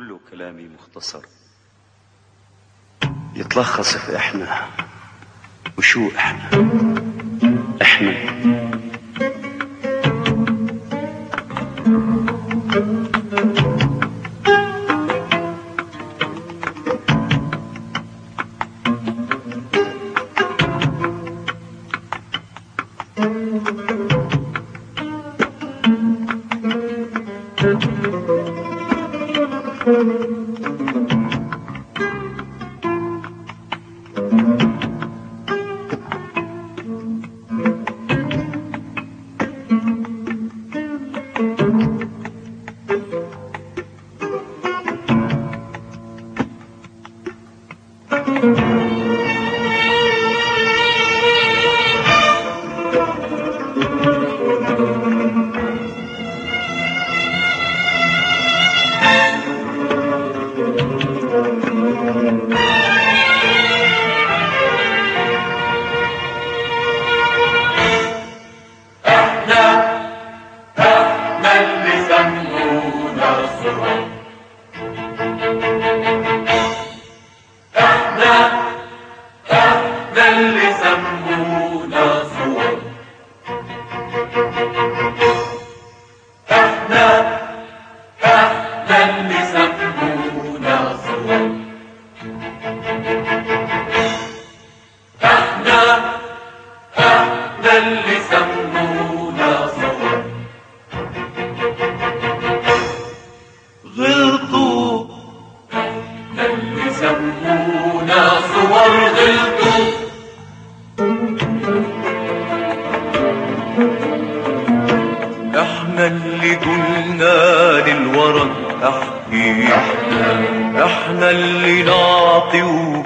كل كلامي مختصر. يتلخص في إحنا وشو إحنا؟ إحنا. Thank.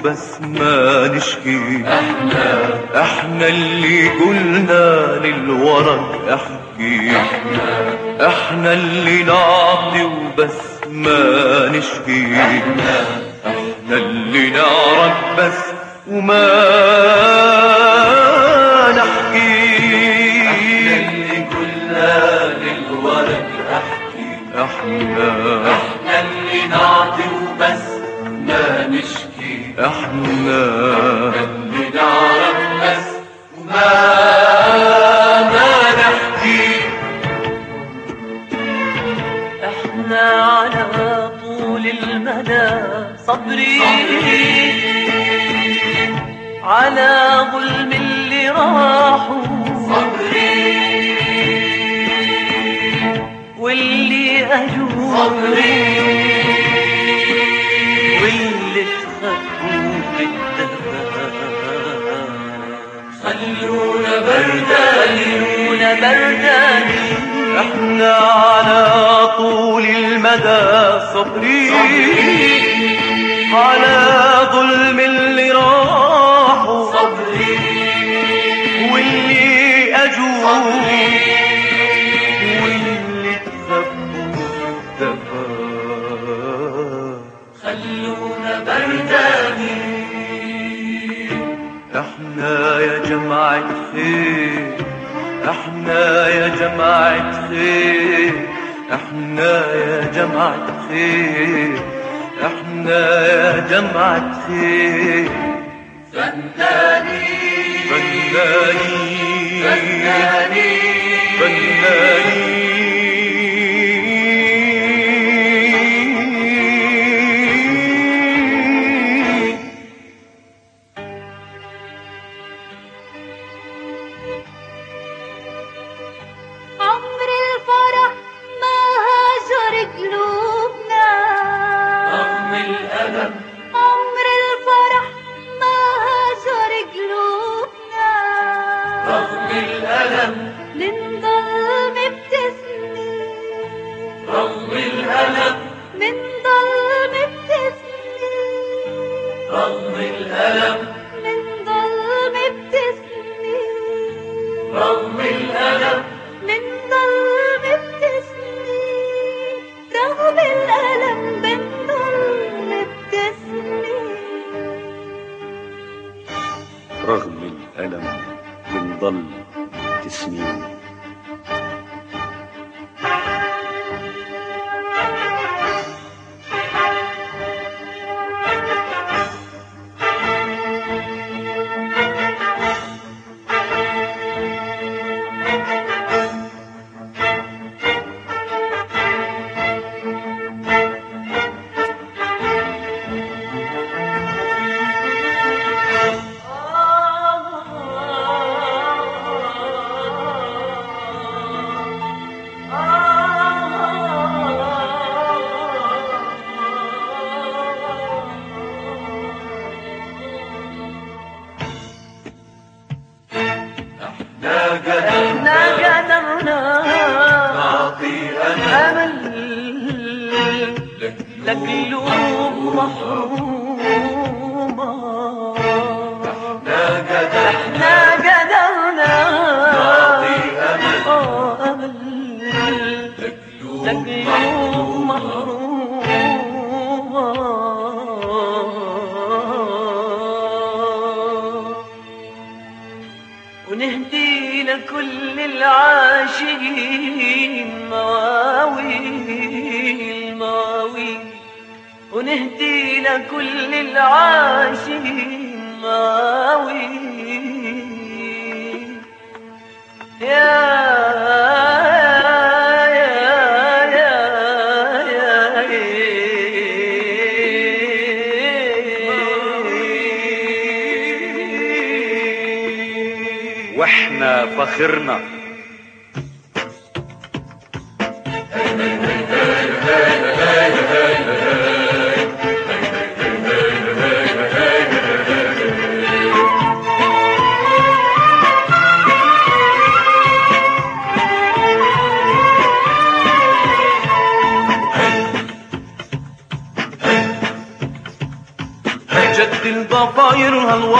وبس ما نشكي. إحنا اللي قلنا للورد احكي. إحنا اللي نعطي وبس ما نشكي. إحنا اللي نعرف بس وما إحنا اللي نعرف بس وما ما نحكي إحنا على طول المدى صبرين على ظلم اللي راحوا صبري واللي اجوا صبري خلونا بردانين بردانين إحنا على طول المدى صبرين على ظلم اللي راحوا خير إحنا يا فنانين. فنانين. فنانين. رغم الألم عمر الفرح ما قلوبنا. رغم الألم. منضل مبتسمين رغم الألم. مبتسمين رغم الألم. قدرنا قدرنا نعطي أمل لقلوب محرومة إحنا قدرنا خاطئنا أمل. لقلوب محرومة العاشقين مواويل مواويل ونهدي لكل العاشقين مواويل يا فخرنا.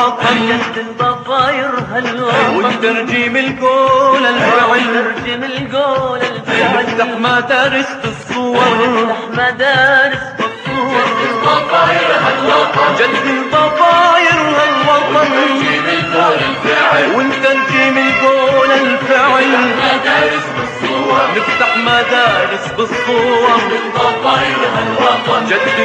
الضفاير هالوطن. جد الضفاير هالوطن والترجيم القول الفعل. ترجم القول الفعل. نفتح مدارس بالصور نفتح مدارس بالصور جد الضفاير هالوطن. والترجيم القول الفعل. نفتح مدارس بالصور جد الضفاير هالوطن. جد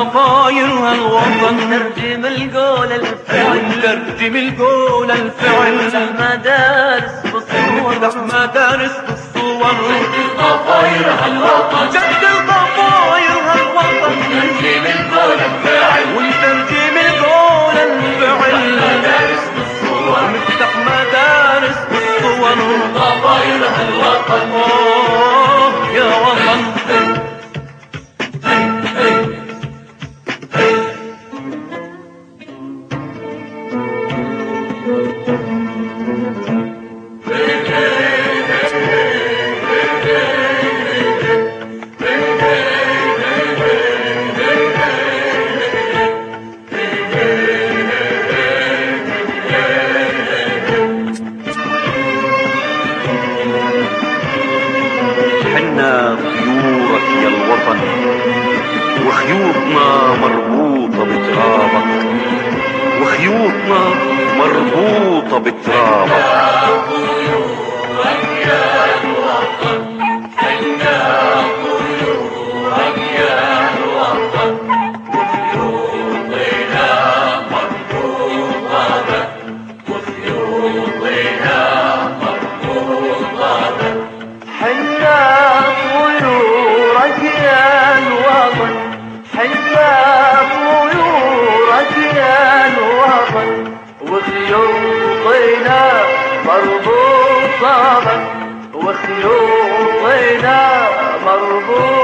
جد الضفاير هالوطن ترجم القول الفعل. والترجم القول الفعل. نفتح مدارس بالصور نفتح مدارس بالصور. جد الضفاير هالوطن والترجيم القول الفعل. نفتح مدارس بالصور. آه يا وطن مربوطة بترابك مربوطة بك وخيوطنا مربوطة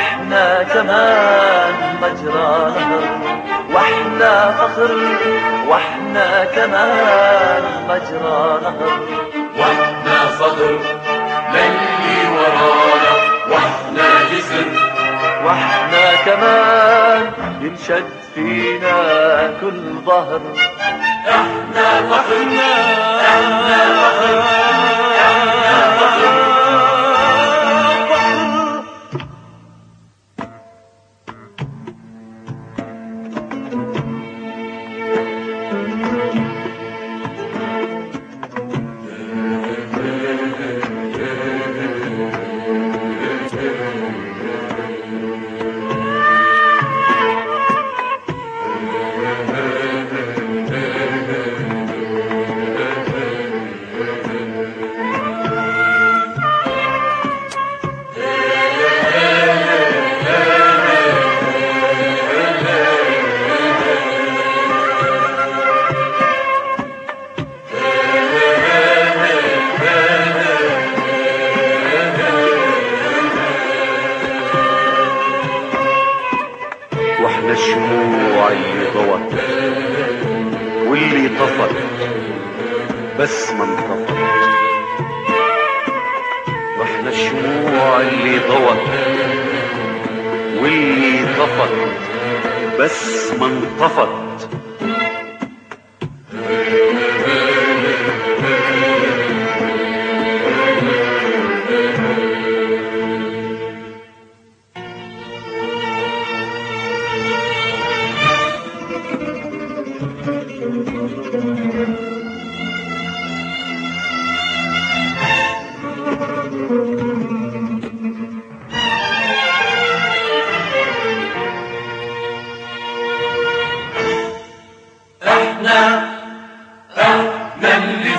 وإحنا كمان مجرى نهر وإحنا فخر وإحنا كمان مجرى نهر وإحنا صدر للي ورانا؟ وإحنا جسر. وإحنا كمان ينشد فينا كل ظهر. إحنا فخرنا إحنا فخر إحنا الشموع اللي واللي طفت بس ما انطفت وإحنا الشموع اللي ضوت واللي طفت بس ما انطفت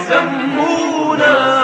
يسمونا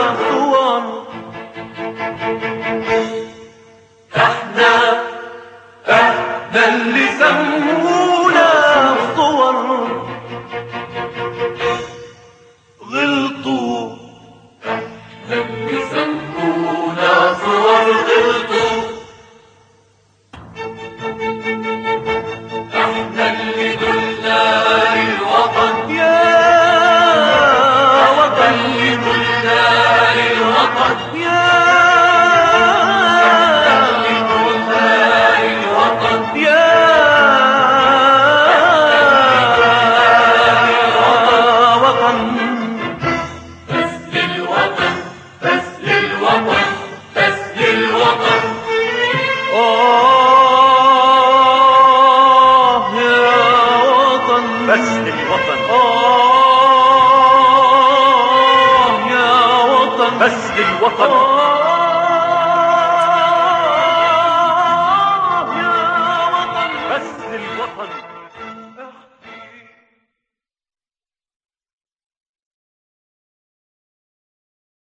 好